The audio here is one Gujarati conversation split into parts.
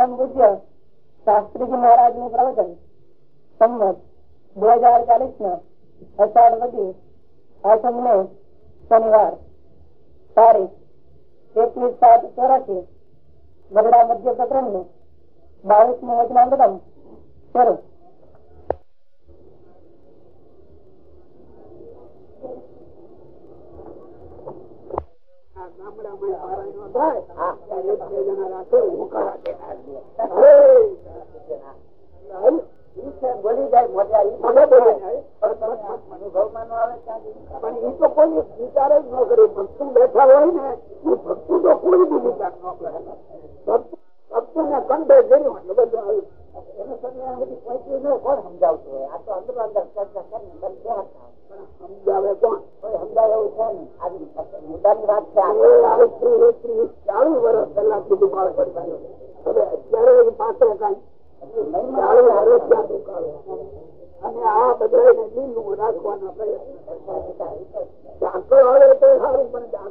પરમ પૂજ્ય શાસ્ત્રીજી મહારાજનું પ્રવચન. સંમત, બે હજાર ચાલીસ ના અષાઢ વધી આઠમ ને શનિવાર, તારીખ, એકવીસ સાત ચોરાસી ગઢડા મધ્ય પ્રકરણનું બાવીસનું વચનામૃતમ શરૂ ગામડામાં થાય એક બે જણા રાખે ઉકાળા બોલી જાય મોટા પણ એ તો કોઈ વિચાર જ ન કરે. ભક્તુ બેઠા હોય ને ભક્તુ તો કોઈ બી વિચાર ન ને કંઠે જઈ બધું આવ્યું એનું સમય બધી પહોંચ્યું ન કોણ સમજાવતું હોય આ તો અંદર ચર્ચા કરીને બંધ સમજાવે કોણ કોઈ સમજાવે એવું છે. ને આ મુદ્દાની વાત છે ચાલુ વર્ષ પહેલા કીધું બાળ હવે અત્યારે પાત્ર કઈ અને આ બધા લીલું રાખવાના પ્રયત્ન ડાકર આવે તો સારું પણ ન.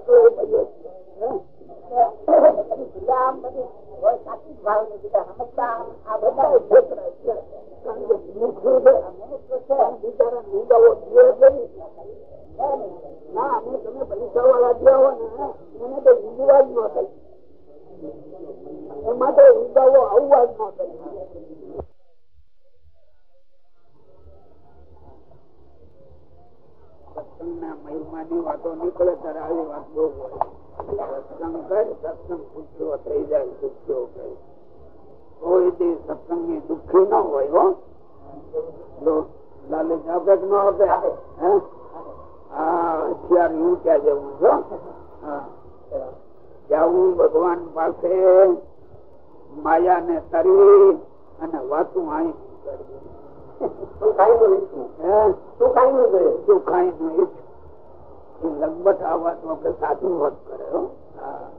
થઈ એમાં તો હિંદાઓ આવવા જ ન કરી. સત્સંગના મહિમાની વાતો ભગવાન પાસે માયા ને તરી અને વાતું અહીં લગભગ આ વાત આપણે સાચું હોત કરે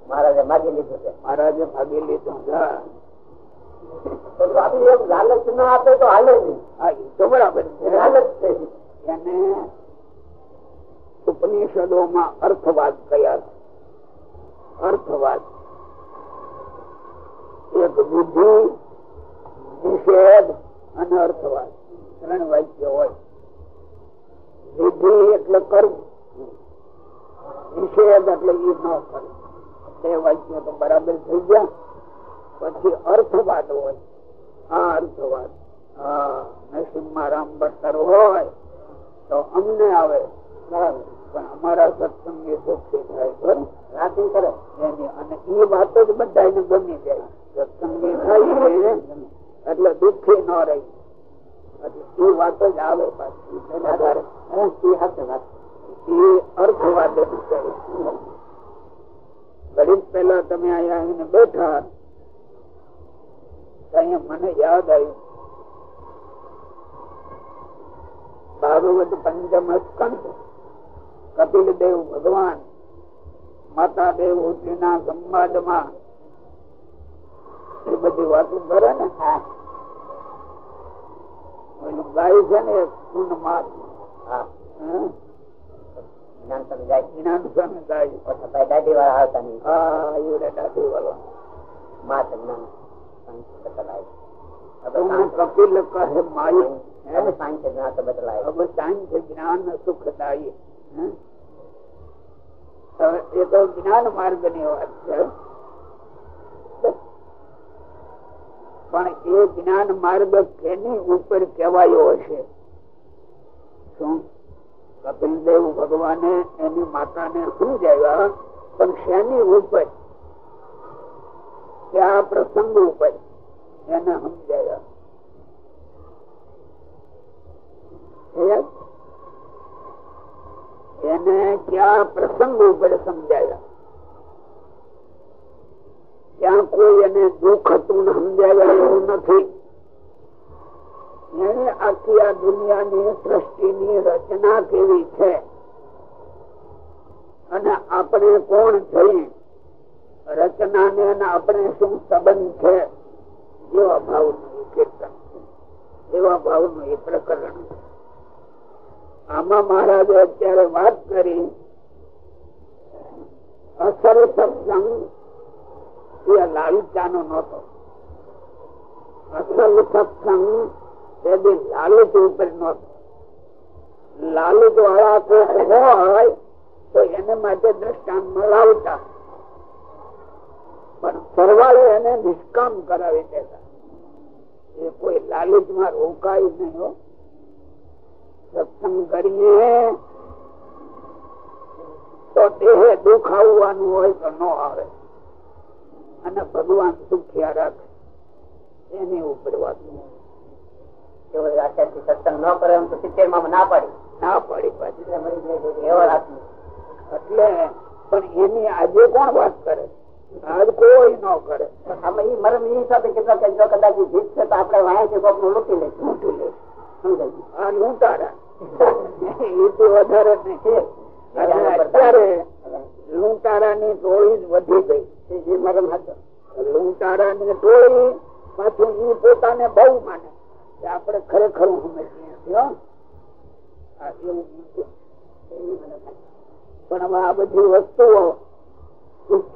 મહારાજે માગી લીધું છે. મહારાજે માગી લીધું લાલચ ના આપે તો હાલે નહીં. હા એ તો બરાબર લાલચ છે. એને ઉપનિષદોમાં અર્થવાદ કયા છે? અર્થવાદ. એક બુદ્ધિ નિષેધ અને અર્થવાદ. ત્રણ વાક્ય હોય. વિધિ એટલે કરવું. નિષેધ એટલે એ ન કરવું. બે વાક્ય તો બરાબર થઈ ગયા. પછી અર્થવાદ હોય. આ અર્થવાદ. હા નસીબમાં રામ બસ્તર હોય તો અમને આવે. બરાબર. પણ અમારા સત્સંગી દુઃખી થાય. બરાબર. રાતે કરે. એની અને એ વાતો જ બધા ગમી જાય. સત્સંગી થાય એટલે દુઃખી ન રહી. ભાગવત પંચમ સ્કંદ. કપિલ દેવ ભગવાન માતા દેવહૂતિ ના સંવાદમાં. એ બધી વાતો કરે ને? ગાય છે ને પૂર્ણ માર. એ તો જ્ઞાન માર્ગની વાત છે. પણ એ જ્ઞાન માર્ગ કેની ઉપર કહેવાયો હશે? શું? કપિલ દેવ ભગવાને એની માતાને સમજાવ્યા પણ શેની ઉપર? ત્યાં પ્રસંગ ઉપર? એને સમજાવ્યા એને ક્યાં પ્રસંગ ઉપર સમજાવ્યા ત્યાં કોઈ એને દુઃખ હતું સમજાવે એવું નથી. એને આખી આ દુનિયાની સૃષ્ટિની રચના કેવી છે? અને આપણે કોણ થઈ રચના ને આપણે શું સંબંધ છે? એવા ભાવનું એવા ભાવનું એ પ્રકરણ આમાં મહારાજે અત્યારે વાત કરી. અસર સત્સંગ એ લાલચ લાલચ વાળા હોય તો એને માટે દ્રષ્ટાંતમાં લાવતા પણ સરવાળે એને નિષ્કામ કરાવી દેતા. એ કોઈ લાલચમાં રોકાય નહીં હો. સત્સંગ કરીએ તો દેહ દુખ આવવાનું હોય તો ન આવે. અને ભગવાન સુખ્યા રાખે એની ઉપર વાત સત્સંગ ન કરે એમ તો સિત્તેરમાં ના પાડી. ના પડી પાછી. એટલે પણ એની આજે કોણ વાત કરે? આજ કોઈ ન કરે. આમાં ઈ મરમ ઈ સાથે કેટલા જો કદાચ જીત છે તો આપણે વાય છે કોકનું લૂંટી લઈશું આ લૂંટારા. એ તો વધારે અને અત્યારે લૂંટારા ની ટોળી જ વધી ગઈ. એ મરમ હતો જોઈ પાછું ઈ પોતાને બહુ માને. કે આપણે ખરેખર. પણ હવે આ બધી વસ્તુઓ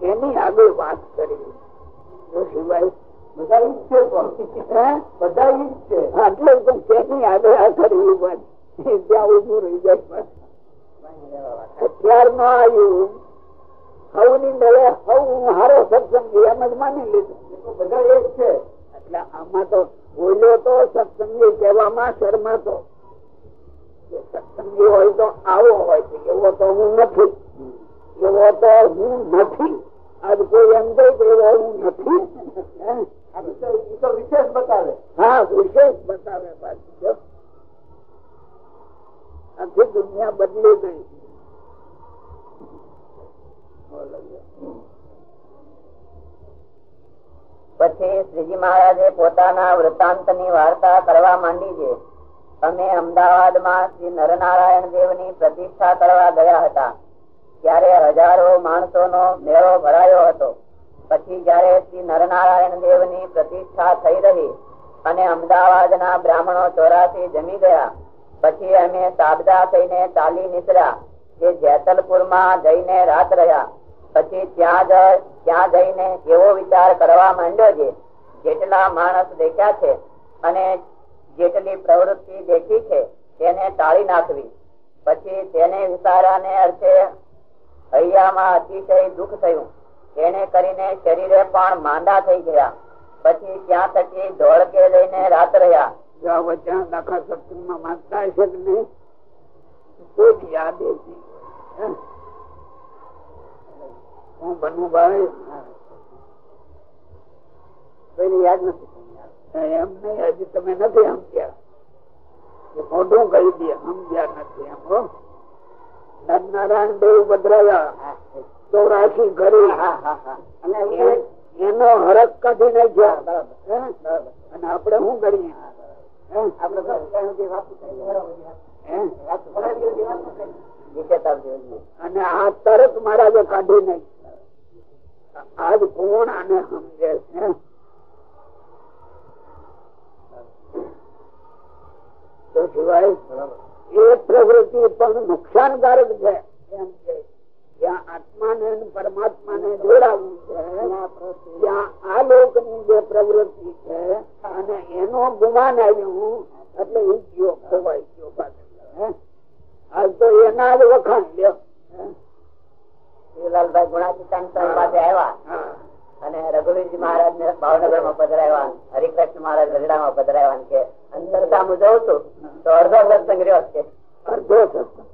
એની આગળ વાત કરી? સિવાય બધા ઈ જ છે બધા ઈ જ છે? આટલે આગળ આ કરી વાત. ત્યાં ઉભું રહી જાય. અત્યાર નો આવ્યું હવની મેળે હવ હારો સત્સંગી એમ જ માની લીધું. બધા એક છે. એટલે આમાં તો બોલ્યો તો સત્સંગી કહેવામાં શરમાતો. સત્સંગી હોય તો આવો હોય છે એવો તો હું નથી. એવો તો હું નથી. આજ કોઈ એમ કહે કે એવો હું નથી. વિશેષ બતાવે. હા વિશેષ બતાવે પાછી. આખી દુનિયા બદલી ગઈ બોલો જો. પછી શ્રીજી મહારાજે પોતાના વૃત્તાંતની વાર્તા કરવા માંડી છે. અમે અમદાવાદમાં શ્રી નરનારાયણ દેવની પ્રતિષ્ઠા કરવા ગયા હતા. ત્યારે હજારો માણસોનો મેળો ભરાયો હતો. પછી જયારે શ્રી નરનારાયણ દેવની પ્રતિષ્ઠા થઈ રહી અને અમદાવાદના બ્રાહ્મણો ચોરાસી જમી ગયા, પછી અમે સાબદા થઈને ચાલી નીકળ્યા જે જેતલપુરમાં જઈને રાત રહ્યા. પછી ત્યાં જ ત્યાં જઈને એવો વિચાર કરવા માંડ્યો છે જેટલા માણસ દેખ્યા છે અને જેટલી પ્રવૃત્તિ દેખી છે, તેને ટાળી નાખવી. પછી તેને વિચારાને અર્થે હૈયામાં અતિશય દુઃખ થયું. તેને કરીને શરીરે પણ માંદા થઈ ગયા. પછી ત્યાં થકી ધોળકે લઈને રાત રહ્યા. જો વચન આખા સત્સંગમાં માનતા હશે હે? બનવું ભાઈ કોઈને યાદ નથી. એમ નહીં હજી તમે નથી સમજ્યા. મોઢું કહી દે સમજ્યા નથી એમ હો. નરનારાયણ દેવ બદરાયા ચોરાશી હા અને એનો હરક કાઢી નાખ્યા અને આપણે શું કરીએ? અને આ તરત મહારાજે કાઢી નહીં આજ કોણ આને સમજે? છે તો સિવાય એ પ્રવૃત્તિ પણ નુકસાનકારક છે એમ પરમાત્માને જોડાવવું છે આ લોકની જે પ્રવૃત્તિ છે અને એનો ગુમાન આવ્યું એટલે એ પાછળ તો એના જ વખાણ લ્યો હે? શિવલાલભાઈ ગુણાતીતાન પાસે આવ્યા. અને રઘુવીરજી મહારાજ ને ભાવનગરમાં પધરાવ્યા હરિકૃષ્ણ મહારાજ ગઢડા પધરાવ્યા કે અંતરતા હું જોઉં છું, તો અડધો સત્સંગ રહ્યો છે. અડધો સત્સંગ.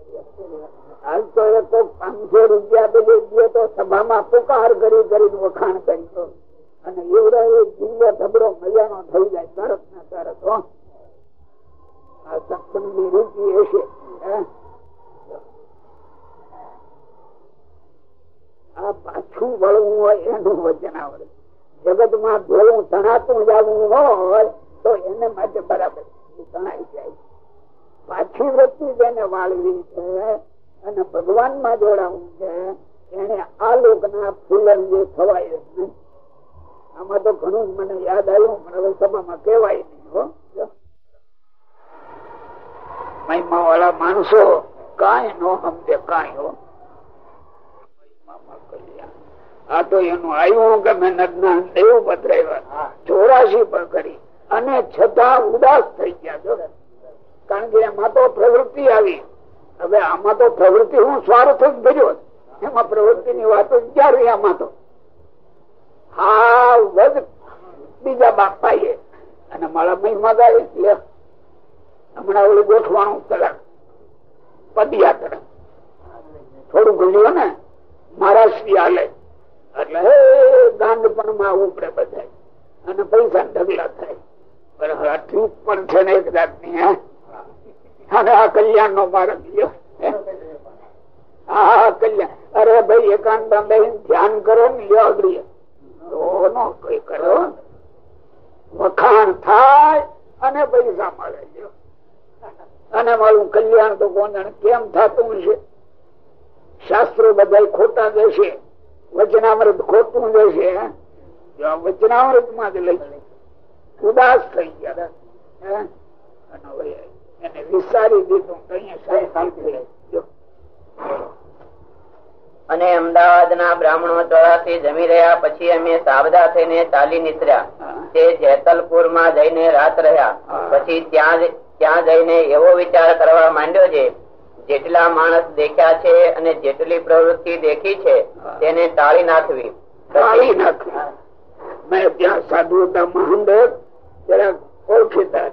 તો એ તો પાંચસો રૂપિયા પેલી ગયો તો સભામાં પુકાર કરી કરી વખાણ કરી અને એવડો એ જીવ્યો ધબડો મજાનો થઈ જાય, તરત ને તરત આ સત્સંગની રૂચિ હશે આ પાછું વળવું હોય એનું વચન આવડે. જગતમાં ભેળું તણાતું જવું હોય તો એને માટે બરાબર તણાઈ જાય. પાછી વૃત્તિ જેને વાળવી છે અને ભગવાનમાં જોડાવું છે, એને આ લોક ના ફૂલન જે થવાય જ આમાં તો ઘણું મને યાદ આવ્યું, પણ હવે સભામાં કહેવાય નહીં, હો. મહિમા વાળા માણસો કાંઈ નો સમજે, કાંઈ, હો મહિમામાં કલ્યાણ. આ તો એનું આવ્યું કે મેં નગ્ન દેવ પધરાવ્યા ચોરાશી પર કરી. ઉદાસ થઈ ગયા જો કારણ કે એમાં તો પ્રવૃત્તિ આવી. હવે આમાં તો પ્રવૃત્તિ હું સ્વાર્થ જ ભર્યો એમાં પ્રવૃત્તિ ની વાતો ક્યારે આમાં તો? હા વધ બીજા બાપા એ અને મારા મહિમા લે. હમણાં ઓલું ગોઠવાણું કલાક. પદયાત્રા. થોડું ગયું ને. મહારાષ્ટ્રી હાલે. એટલે દાંડ પણ માં ઉપડે બધા અને પૈસા ઢગલા થાય. પણ ટ્રીપ પણ છે ને એક જાતની અને આ કલ્યાણ નો માર્ગ લ્યો હા? કલ્યાણ. અરે ભાઈ એકાંત ધ્યાન કરો ને લ્યો નો કઈ કરો વખાણ થાય અને પૈસા મળે અને મારું કલ્યાણ તો કોણ કેમ થતું છે શાસ્ત્રો બધા ખોટા જશે વચનામૃત ખોટું જશે વચનામૃતમાં જ લઈ ઉદાસ થઈ ગયા. એને વિસારી દીધું. અને અમદાવાદ ના બ્રાહ્મણો ચોરાથી જમી રહ્યા પછી અમે સાવધા થઈને ચાલી નીકળ્યા. તે જેતલપુરમાં જઈને રાત રહ્યા. પછી ત્યાં ત્યાં જઈને એવો વિચાર કરવા માંડ્યો છે જેટલા માણસ દેખ્યા છે અને જેટલી પ્રવૃત્તિ દેખી છે તેને ટાળી નાખવી. ટાળી નાખવી. મેં ત્યાં સાધુ હતા. મહંત જરા ઓળખીતા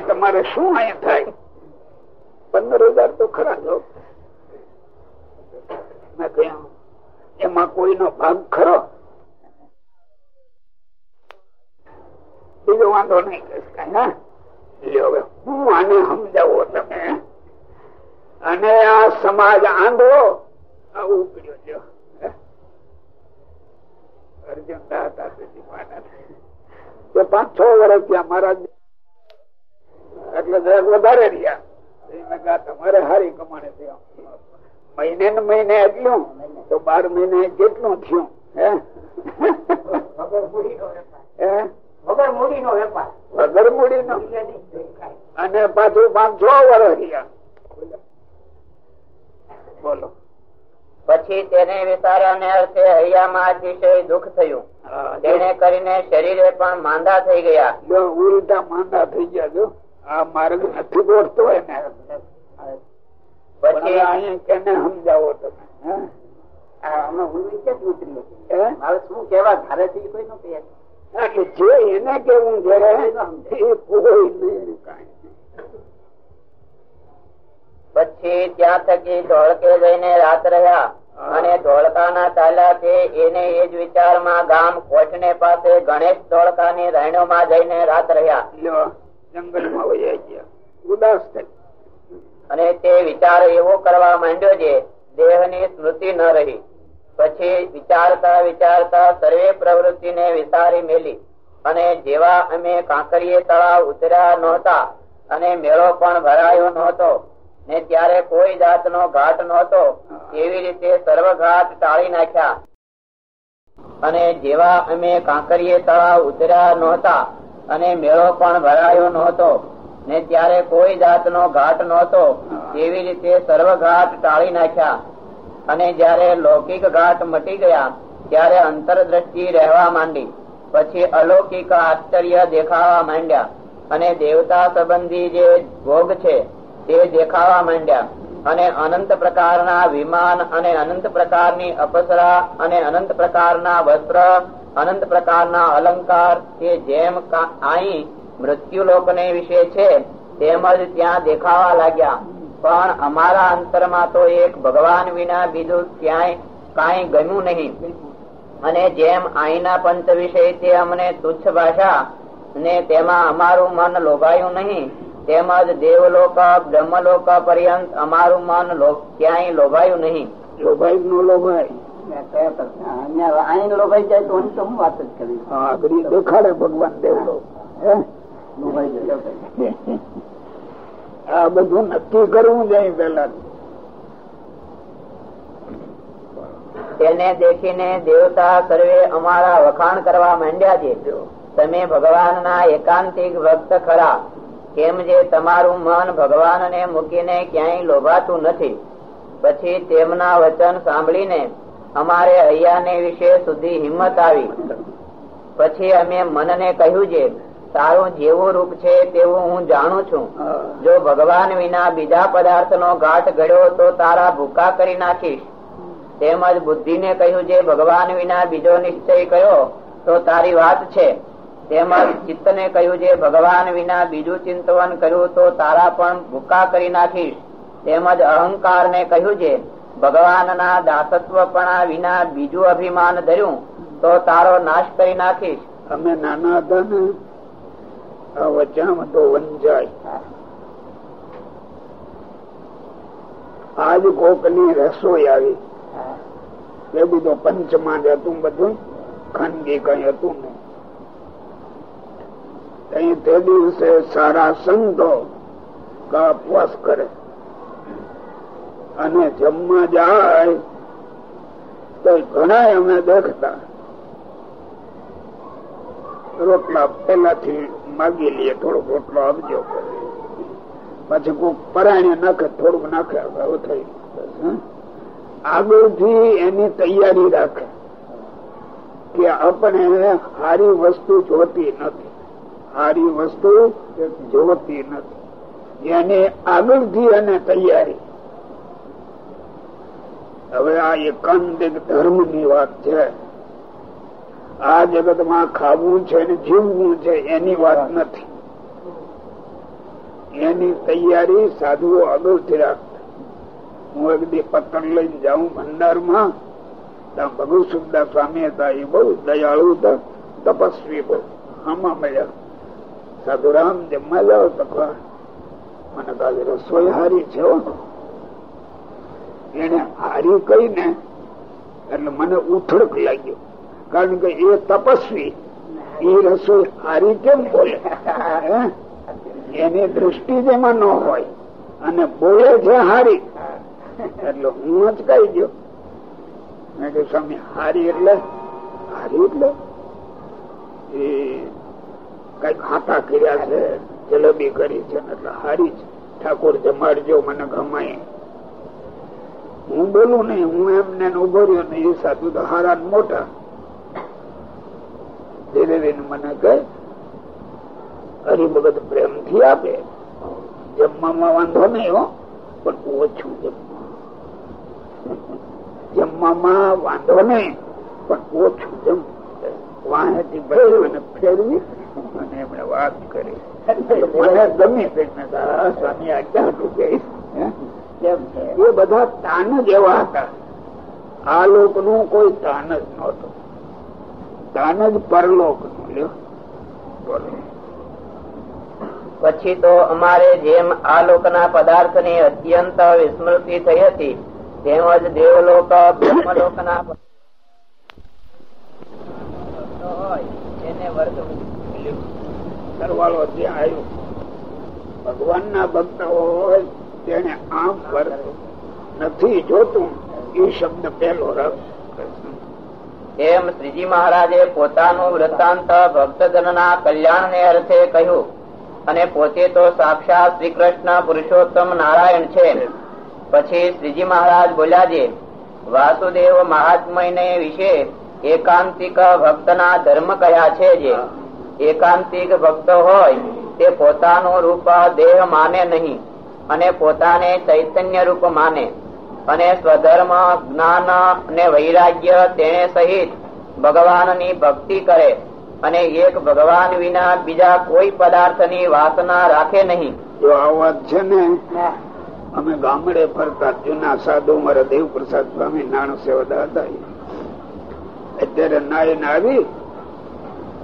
તમારે શું અહીંયા થાય? પંદર હજાર તો ખરા જો મેં કહ્યું એમાં કોઈનો ભાગ ખરો? બીજો વાંધો નહીં કઈ હા? હું આને સમજાવો તમે? અને આ સમાજ આંધો ઉપડ્યો અર્જુન હતા પાંચ છ વર્ષ ત્યાં મહારાજ. એટલે વધારે રહ્યા. તમારે હારી કમાણે થયો મહિને ને મહિને એટલું તો બાર મહિને કેટલું થયું. હે? વગર મૂડી નો વેપાર વગર મૂડી નો અને પાછું પાંચસો વર્ષ બોલો. પછી તેને વિચાર્યાને અર્થે હૈયામાં અતિશય દુઃખ થયું. તેને કરીને શરીરે પણ માંદા થઈ ગયા. જો ઉલટા માંદા થઈ ગયા જો. આ માર્ગ નથી ગોઠતો એને પછી અહીંયા કેને સમજાવો તમે શું કેવા ઘરેથી કોઈ નું કહે. એટલે જે એને કેવું છે એ કોઈ નહીં પછી ત્યાં થકી ધોળકે જઈને રાત રહ્યા અને ધોળકાના ચાલ્યા તે એને એ જ વિચારમાં ગામ કોઠને પાસે ગણેશ ધોળકાની રહેણોમાં જઈને રાત રહ્યા. જંગલમાં વયા ગયા. ઉદાસ થઈ. અને તે વિચાર એવો કરવા માંડ્યો છે દેહની સ્મૃતિ ન રહી. પછી વિચારતા વિચારતા સર્વે પ્રવૃત્તિને વિસારી મેલી. અને જેવા અમે કાંકરીએ તળાવ ઉતર્યા નહોતા અને મેળો પણ ભરાયો નહોતો, ને ત્યારે કોઈ જાતનો ઘાટ નહોતો, એવી રીતે સર્વ ઘાટ ટાળી નાખ્યા. અને જેવા અમે કાંકરીએ તળાવ ઉતર્યા નહોતા અને મેળો પણ ભરાયો નહોતો, ને ત્યારે કોઈ જાતનો ઘાટ નહોતો, એવી રીતે સર્વ ઘાટ ટાળી નાખ્યા. અને જયારે લૌકિક ઘાટ મટી ગયા, ત્યારે અંતરદ્રષ્ટિ રહેવા માંડી. પછી અલૌકિક આશ્ચર્ય દેખાવા માંડ્યા અને દેવતા સંબંધી જે ભોગ છે, તે દેખાવા માંડ્યા. અને અનંત પ્રકારના વિમાન અને અનંત પ્રકારની અપસરા અને અનંત પ્રકારના વસ્ત્ર, અનંત પ્રકારના અલંકાર તે જેમ અહીં મૃત્યુ લોકને વિશે છે, તેમજ ત્યાં દેખાવા લાગ્યા. પણ અમારા અંતરમાં તો એક ભગવાન વિના બીજું ક્યાંય કાંઈ ગમ્યું નહીં. અને જેમ આઈના પંચ વિષય તે અમને તુચ્છ ભાષા ને તેમાં અમારું મન લોભાયું નહીં તેમજ દેવલોક બ્રહ્મલોક પર્યંત અમારું મન ક્યાંય લોભાયું નહીં. લોભાયું ન લોભાય. લોભાઈ જાય તો હું વાત જ કરી દેખાડે ભગવાન દેવલો આ બધું નક્કી કરવું જાય પેલા તેને દેખીને દેવતા સર્વે અમારા વખાણ કરવા માંડ્યા છે. તમે ભગવાન ના એકાંતિક ભક્ત ખરા. કેમ જે તમારું મન ભગવાન ને મૂકીને ક્યાંય લોભાતું નથી. પછી તેમના વચન સાંભળીને અમારે હૈયાને વિશે સુધી હિંમત આવી. પછી અમે મનને કહ્યું છે તારું જેવું રૂપ છે તેવું હું જાણું છું. જો ભગવાન વિના બીજા પદાર્થ નો ઘાટ ગળ્યો તો તારા ભૂકા કરી નાખીશ. તેમજ બુદ્ધિ ને કહ્યું છે ભગવાન વિના બીજો નિશ્ચય કયો તો તારી વાત છે. તેમજ ચિત્ત ને કહ્યું છે ભગવાન વિના બીજું ચિંતવન કર્યું તો તારા પણ ભૂકા કરી નાખીશ. તેમજ અહંકાર ને કહ્યું છે ભગવાન ના દાસત્વપણા વિના બીજું અભિમાન ધર્યું તો તારો નાશ કરી નાખીશ. અમે નાના હતા ને વચ્ચામાં તો વંજાય. આજ કોકની રસોઈ આવી. એ બધું પંચમાં જ હતું બધું. ખાનગી કઈ હતું નહીં. તે દિવસે સારા સંતો ઉપવાસ કરે. અને જમવા જાય તો ઘણા અમે દેખતા. રોટલા પેલાથી માગી લઈએ, થોડોક રોટલો આપજો. પછી કોઈ પરાણે નાખે, થોડુંક નાખે થઈ આગળથી એની તૈયારી રાખે કે આપણે સારી વસ્તુ જોતી નથી. સારી વસ્તુ જોતી નથી. એને આગળથી એને તૈયારી. હવે આ એકાંતિક ધર્મની વાત છે. આ જગતમાં ખાવું છે ને જીવવું છે એની વાત નથી. એની તૈયારી સાધુઓ આગળથી રાખતા હું એક દી પતંગ લઈને જાઉં ભંડાર ત્યાં ભગુ સુખદાસ સ્વામી હતા એ બહુ દયાળુ હતા, તપસ્વી બહુ. આમાં મળ્યા. સાધુરામ જમવા જાઓ તકવા મને કાલે રસોઈ હારી છે એને હારી કહીને એટલે મને ઉથડક લાગ્યો. કારણ કે એ તપસ્વી. એ રસોઈ હારી કેમ બોલે. એની દ્રષ્ટિ જેમાં ન હોય અને બોલે છે હારી. એટલે હું જ કહી ગયો મેં કહ્યું, સ્વામી, હારી એટલે? હારી એટલે? એ કંઈક હાથા કર્યા છે, જલેબી કરી છે, એટલે હારી છે ઠાકોર જમાડજો મને ગમાય. હું બોલું નહીં, હું એમને ઊભો રહ્યો ને એ સાધુ તો હારા મોટા. ધીરે મને કહે, હરિભગત પ્રેમથી આપે. જમવામાં વાંધો નહીં હો, પણ ઓછું જમવા. જમવામાં વાંધો નહીં, પણ ઓછું જમ વાહેથી ભેરવી ફેરવી અને એમણે વાત કરી. મને ગમી સ્વામી આજ્ઞા હતું કહીશ એ બધા તાન જ એવા હતા. આ લોકનું કોઈ તાન જ નહોતું. તાન જ પરલોક પછી તો અમારે જેમ આ લોકના પદાર્થની અત્યંત વિસ્મૃતિ થઈ હતી તેમજ દેવલોક બ્રહ્મલોક ના સરવાળો ત્યાં આવ્યો ભગવાન ના ભક્ત હોય તેને આમ વર્ત નથી જોતું. એ શબ્દ પેલો રસ. એમ શ્રીજી મહારાજે પોતાનું વૃત્તાંત ભક્તજન ના કલ્યાણ ને અર્થે કહ્યું. અને પોતે તો સાક્ષાત શ્રી કૃષ્ણ પુરુષોત્તમ નારાયણ છે. પછી શ્રીજી મહારાજ બોલ્યા છે વાસુદેવ મહાત્મય વિશે એકાંતિક ભક્ત ના ધર્મ કયા છે જે? એકાંતિક ભક્ત હોય તે પોતાનું રૂપ દેહ માને નહીં અને પોતાને ચૈતન્ય રૂપ માને. અને સ્વધર્મ જ્ઞાન અને વૈરાગ્ય તેને સહિત ભગવાનની ભક્તિ કરે અને એક ભગવાન વિના બીજા કોઈ પદાર્થની વાસના રાખે નહીં. જો આ વાત છે ને? અમે ગામડે ફરતા જૂના સાધુ મારા દેવ પ્રસાદ સ્વામી નાણું સેવદા હતા અત્યારે નાયન આવી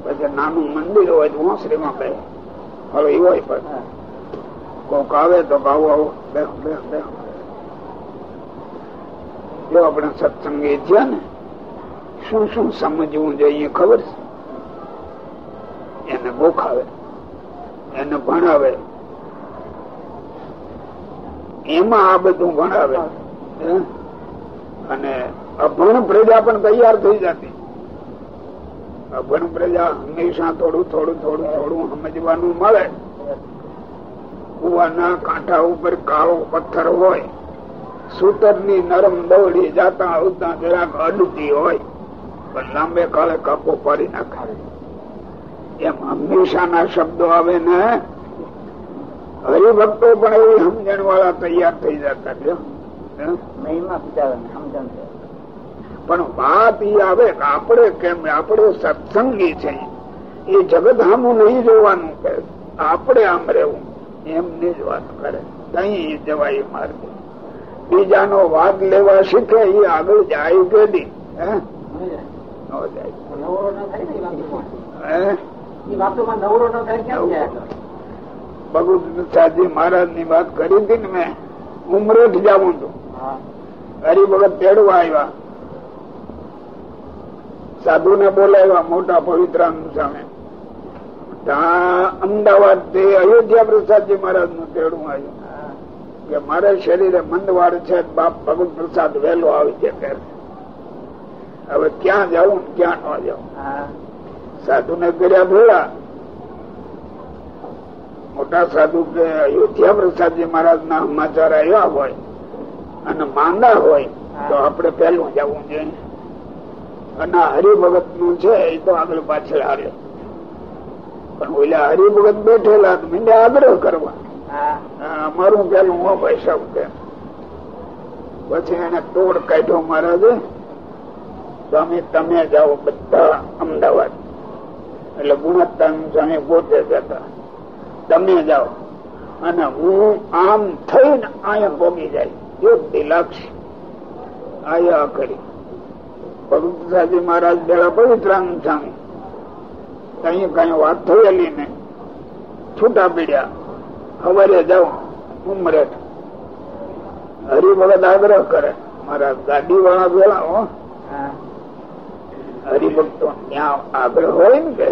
પછી નાનું મંદિર હોય તો હોંસરીમાં કહે હવે એ હોય પણ. કોક આવે તો આવો આવો બેહો બેહો બેહો. જો આપણે સત્સંગે થયા ને, શું શું સમજવું જોઈએ ખબર છે? એને ગોખાવે એને ભણાવે. એમાં આ બધું ભણાવે. અને અભણ પ્રજા પણ તૈયાર થઈ જતી. અભણ પ્રજા હંમેશા થોડું થોડું થોડું થોડું સમજવાનું મળે. કુવાના કાંઠા ઉપર કાળો પથ્થર હોય સૂતરની નરમ દોડી જાતા આવતા જરાક અડતી હોય પણ લાંબે કાળે કાપો પાડી નાખે. એમ હંમેશાના શબ્દો આવે ને હરિભક્તો પણ એવી સમજણ વાળા તૈયાર થઈ જતા પણ વાત એ આવે કે આપણે કેમ આપણે સત્સંગી છે. એ જગત હામું નહીં જોવાનું કે આપણે આમ રહેવું. એમની જ વાત કરે. કઈ જવાય માર્ગ. બીજાનો વાદ લેવા શીખે એ આગળ જાય કે દી ભગવત મહારાજની વાત કરી હતી ને મેં. ઉમરેઠ જવું છું. હરિભગત તેડવા આવ્યા. સાધુ ને બોલાવ્યા મોટા પવિત્ર સામે અમદાવાદથી અયોધ્યા પ્રસાદજી મહારાજનું તેડું આવ્યું. કે મારે શરીરે મંદવાડ છે બાપ ભગવત પ્રસાદ વહેલો આવી છે હવે ક્યાં જવું ક્યાં ન જવું સાધુ ને કર્યા ભોળા. મોટા સાધુ કે અયોધ્યા પ્રસાદજી મહારાજ ના સમાચાર આવ્યા હોય અને માંદા હોય તો આપણે પેલું જવું જોઈએ. અને હરિભગતનું છે એ તો આગળ પાછળ હારે પણ ઓલા હરિભગત બેઠેલા મીંડે આગ્રહ કરવા. અમારું પેલું હું પૈસા કે પછી એને તોડ કાઢ્યો મહારાજે. સ્વામી, તમે જાઓ બધા અમદાવાદ. એટલે ગુણવત્તા સ્વામી પોતે જતા તમે જાઓ અને હું આમ થઈને અહીંયા ભોગી જાય. એક દિલાક્ષ આયા કરી. ભગવતજી મહારાજ પેલા પવિત્રાનંદ સ્વામી કઈ કઈ વાત થયેલી ને છૂટા પીડ્યા. સવારે જાઓ ઉમરેઠ હરિભગત આગ્રહ કરે મારા ગાડી વાળા પેલા હો. હરિભક્તો ત્યાં આગ્રહ હોય ને કે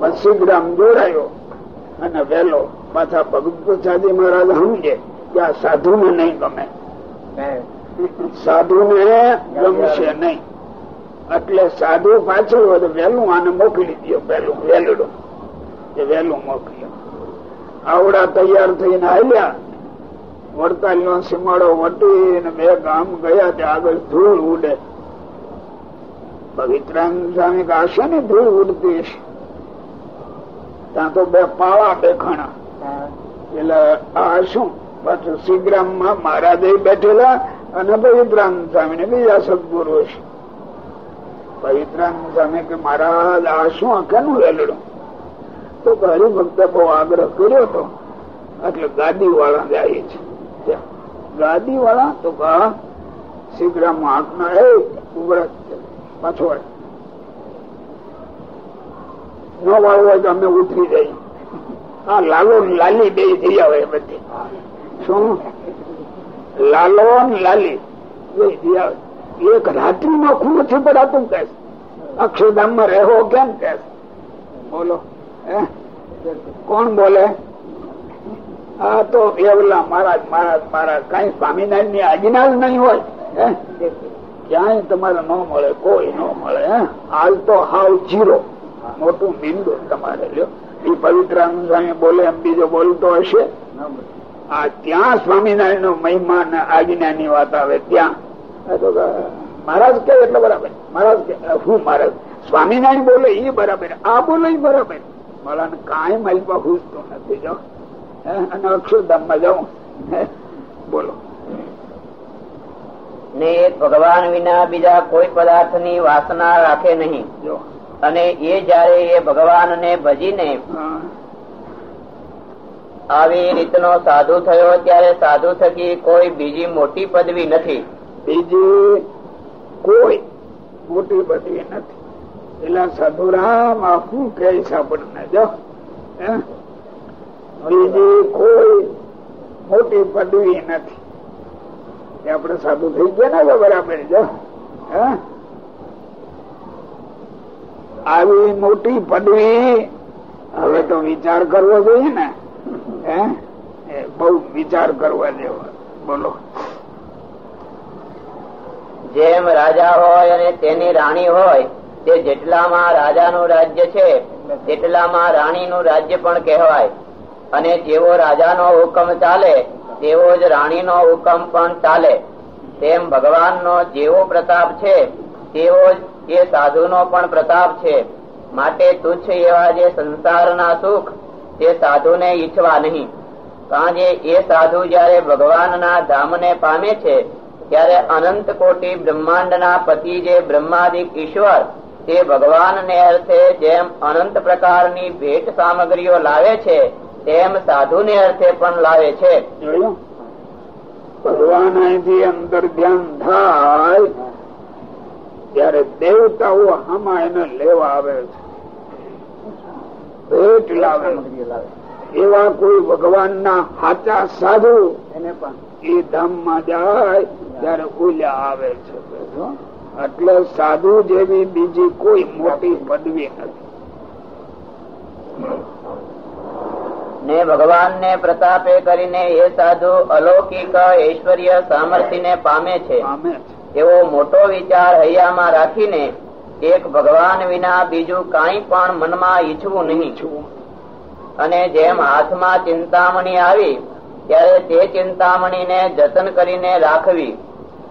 પચીસ જોડાયો અને વેલો પાછા ભગત પ્રસાદી મહારાજ સમજે કે આ સાધુ ને નહીં ગમે. સાધુ ને ગમશે નહીં. એટલે સાધુ પાછળ વહેલું આને મોકલી દો પેલું વેલડું એ વહેલું મોકલ્યો. આવડા તૈયાર થઈને આવ્યા વડતાલ નો સીમાડો વટીને બે ગામ ગયા ત્યાં આગળ ધૂળ ઉડે. પવિત્રાંગ કાશે ને ધૂળ ઉડતી ત્યાં તો બે પાવા દેખાણા. એટલે, આ શું? પાછું શ્રીગ્રામમાં મહારાજે બેઠેલા અને પવિત્રાંગ સ્વામી ને બીજા સદગુરુ છે પવિત્રાંગ સ્વામી કે મહારાજ, આ શું? કેનું વેલડું? તો હરિભક્તે બહુ આગ્રહ કર્યો હતો. એટલે ગાદી વાળા જાય છે ગાદી વાળા તો શ્રીગ્રામ હાથના એ ઉભરા પાછો ન વાળો હોય તો અમે ઉતરી જઈએ. હા લાલો લાલી બે થઈ આવે બધી શું? લાલો લાલી બે થઈ આવે એક રાત્રિ માં ખું નથી પડાતું કે અક્ષરધામમાં રહેવો કેમ કે બોલો કોણ બોલે? હા, તો એવલા મહારાજ મહારાજ મહારાજ, કઈ સ્વામિનારાયણની આજ્ઞા જ નહીં હોય ક્યાંય તમારે ન મળે, કોઈ ન મળે હાલ તો હાવ જીરો. મોટું મીંડું તમારે એ પવિત્ર સ્વામી બોલે એમ બીજો બોલતો હશે. આ ત્યાં સ્વામિનારાયણ નો મહિમા ને આજ્ઞા ની વાત આવે, ત્યાં. મહારાજ કે એટલે બરાબર. મહારાજ કે હું મહારાજ, સ્વામિનારાયણ બોલે એ બરાબર, આ બોલે બરાબર. મારા કાંઈ માલમાં ઘૂસતું નથી જો. અને અક્ષરધામમાં જાઉં. બોલો. ને ભગવાન વિના બીજા કોઈ પદાર્થની વાસના રાખે નહીં. અને એ જયારે એ ભગવાન ને ભજીને આવી રીતનો સાધુ થયો ત્યારે સાધુ થકી કોઈ બીજી મોટી પદવી નથી. બીજી કોઈ મોટી પદવી નથી. પેલા સાધુરામ આખું કે આપણને, જો બીજી કોઈ મોટી પદવી નથી. આપડે સાધુ થઈ ગયા ને બરાબર, જો આવી મોટી પદવી હવે તો વિચાર કરવો જોઈએ ને બહુ વિચાર કરવા જેવો, બોલો. જેમ રાજા હોય અને તેની રાણી હોય તે જેટલામાં રાજાનું રાજ્ય છે, તેટલામાં રાણીનું રાજ્ય પણ કહેવાય. અને જેવો રાજાનો હુકમ ચાલે, તેવો જ રાણીનો હુકમ પણ ચાલે. તેમ ભગવાનનો જેવો પ્રતાપ છે, તેવો જ એ સાધુનો પણ પ્રતાપ છે. માટે તુચ્છ એવા જે સંસારના સુખ, તે સાધુને ઈચ્છવા નહીં. કારણ એ સાધુ જ્યારે ભગવાનના ધામને પામે છે, ત્યારે અનંત કોટી બ્રહ્માંડના પતિ જે બ્રહ્માદિક ઈશ્વર તે ભગવાનને અર્થે જેમ અનંત પ્રકારની ભેટ સામગ્રીઓ લાવે છે તેમ સાધુને અર્થે પણ લાવે છે. ભગવાન અહીંથી અંદર ધ્યાન થાય. ત્યારે દેવતાઓ આમાં એને લેવા આવે છે. ભેટ લાવે. એવા કોઈ ભગવાન ના હાચા સાધુ એને પણ. એ ધામમાં જાય ત્યારે ઓલ્યા આવે છે. એટલે સાધુ જેવી બીજી કોઈ મોટી પદવી નથી. ને ભગવાન ને પ્રતાપે કરીને એ સાધુ અલૌકિક ઐશ્વર્ય સામર્થ્ય ને પામે છે. એવો મોટો વિચાર હૈયામાં રાખીને એક ભગવાન વિના બીજું કઈ પણ મનમાં ઈચ્છવું નહીં. અને જેમ હાથમાં ચિંતામણી આવી ત્યારે તે ચિંતામણી ને જતન કરીને રાખવી.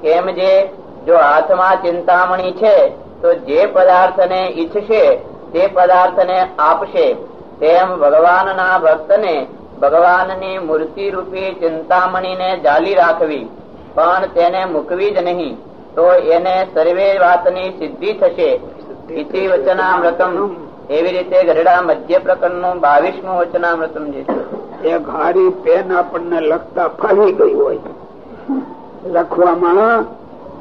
કેમ જે જો હાથમાં ચિંતામણી છે, તો જે પદાર્થને ઈચ્છશે, તે પદાર્થને આપશે. તેમ ભગવાનના ભક્તને ભગવાનની મૂર્તિ રૂપી ચિંતામણીને જાલી રાખવી. પણ તેને મૂકવી જ નહીં, તો એને સર્વે વાતની સિદ્ધિ થશે. વચનામૃતમ. એવી રીતે ગઢડા મધ્ય પ્રકરણનું બાવીસમું વચનામૃતમ જે છે. એ ઘારી પેન આપણને લખતા ફાવી ગઈ હોય. લખવામાં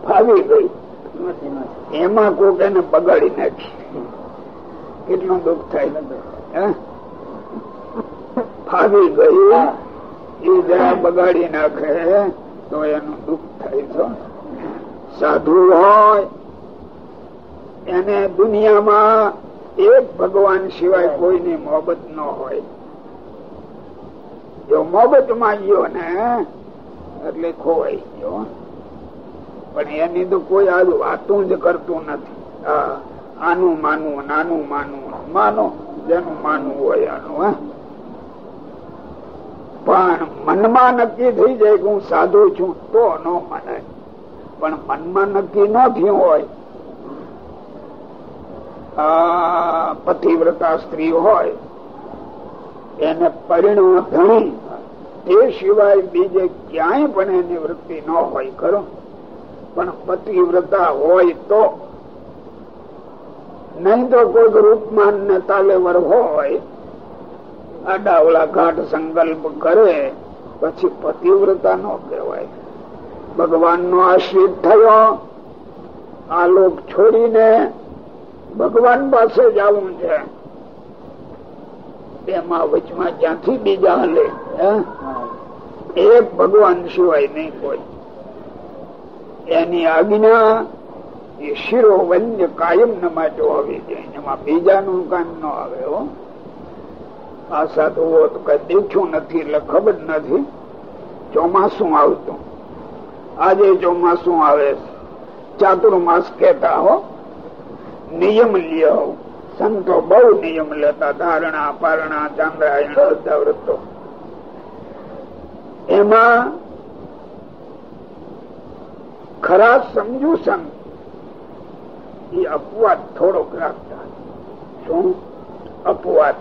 ફાવી ગઈ. એમાં કોક એને બગાડી નાખી. કેટલું દુઃખ થાય. ફાવી ગઈ. એ જરા બગાડી નાખે તો એનું દુઃખ થાય છે. સાધુ હોય એને દુનિયામાં એક ભગવાન સિવાય કોઈની મોહબત ન હોય. જો મોહબતમાં ગયો ને એટલે ખોવાઈ ગયો. પણ એની તો કોઈ વાતું જ કરતું નથી. આનું માનવું, નાનું માનવું, માનો, જેનું માનવું હોય આનું પણ મનમાં નક્કી થઈ જાય કે હું સાધુ છું, તો ન મનાય. પણ મનમાં નક્કી ન થયું હોય પતિવ્રતા સ્ત્રી હોય, એને પરિણામ ધણી તે સિવાય બીજે ક્યાંય પણ એની વૃત્તિ ન હોય, ખરો? પણ પતિવ્રતા હોય તો નહીં તો કોઈક રૂપમાન ને તાલેવર હોય આડાવળા ઘાટ સંકલ્પ કરે પછી પતિવ્રતા નો કહેવાય. ભગવાન નો આશ્રિત થયો આ લોક છોડીને ભગવાન પાસે જવું છે. એમાં વચમાં ક્યાંથી બીજા હલે એક ભગવાન સિવાય નહીં કોઈ. એની આજ્ઞા એ શિરો કાયમ ન માટે હોવી જોઈએ. એમાં બીજાનું કામ ન આવે, હો. આ સાધુઓ તો દેખ્યું નથી એટલે ખબર નથી ચોમાસું આવતું. આજે ચોમાસું આવે ચાતુર્માસ કેતા હો. નિયમ લ્યો. સંતો બહુ નિયમ લેતા. ધારણા, પારણા ચાંદ્રાયણ વ્રતો એમાં ખરા સમજુ સંત એ અપવાદ થોડોક રાખતા. શું? અપવાદ.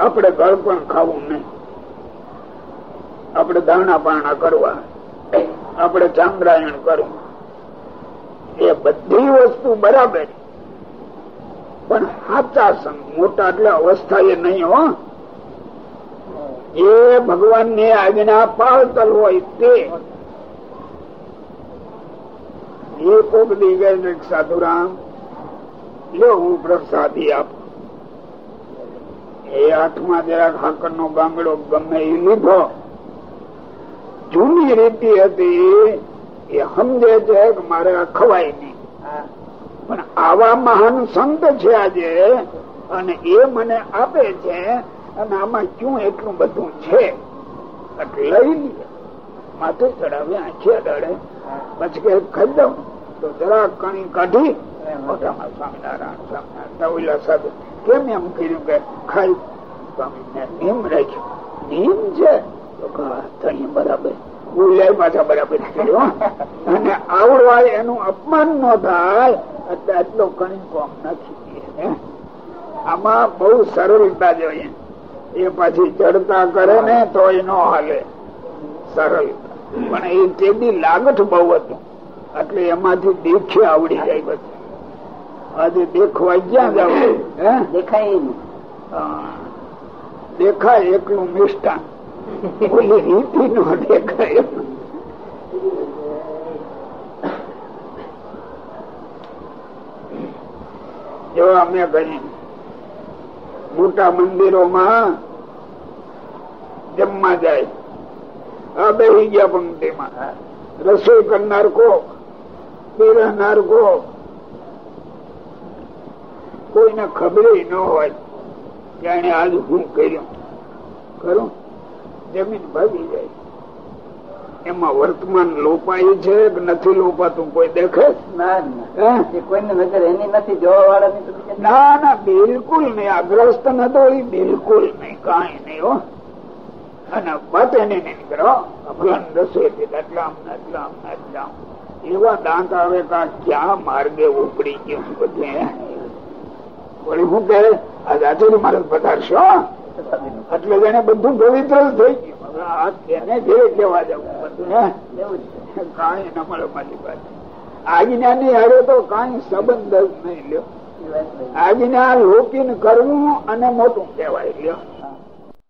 આપણે પણ ખાવું નહીં. આપણે દાણા કરવા. આપણે ચાંદ્રાયણ કરવું. એ બધી વસ્તુ બરાબર. પણ સાચા સંગ, મોટા એટલે અવસ્થા એ નહીં, હો. એ ભગવાન ને આજ્ઞા પાળતલ હોય તે. એ દી ગઈ સાધુરામ લો હું પ્રસાદી આપું. એ હાથમાં જરાક હાકર નો ગામડો ગમે એ લીધો. જૂની રીતિ હતી એ સમજે છે કે મારે ખવાય નહીં. પણ આવા મહાન સંત છે આજે અને એ મને આપે છે અને આમાં ક્યું એટલું બધું છે? એટલે લઈ લઈએ માથે ચડાવ્યા આંખે અડાડે. પછી કે ખાઈ દઉં. તો જરાક કણી કાઢી મોટામાં સ્વામિનારાયણ સ્વામિનારાયણ ઓલા અને આવડવા એનું અપમાન ન થાય આટલો કણી નથી આમાં બહુ સરળતા જોઈએ. એ પછી ચડતા કરે ને તો એ ન હાલે. સરળ. પણ એ તેની લાગઠ બહુ હતું. એટલે એમાંથી દેખે આવડી જાય બસ આજે દેખવા ક્યાં જાવ દેખાય દેખાય એકલું મિષ્ટાન. ઓલી રીતિ નો દેખાય. જો અમે ગણી મોટા મંદિરોમાં જમવા જાય. આ બેસી ગયા પંક્તિમાં. રસોઈ કરનાર કોક. પીરનાર ગો કોઈને ખબર ન હોય. કે એને આજ હું કર્યું. ખરું? જમીન ભાગી જાય. એમાં વર્તમાન લોપાયું છે કે નથી લોપાતું કોઈ દેખે? કોઈને નજર એની નથી જોવા વાળા ના ના બિલકુલ નહીં. અગ્રસ્ત નતો બિલકુલ નહીં કઈ નહીં હો. અને બત એને નહીં કરો. ભગવાન રસોઈ આટલા એટલામ એટલામ એટલામ એવા દાંત આવે કા ક્યાં માર્ગે ઉપડી ગયું બધે? વળી હું કહે આ જાચેરી મારે પધારશો? એટલે એને બધું પવિત્ર થઈ ગયું. જવું. બધું કાંઈ ન મળે મારી પાસે. આજ્ઞા ની હારે તો કાંઈ સંબંધ જ નહીં લ્યો. આજ્ઞા લોકી કરવું અને મોટું કહેવાય, લ્યો.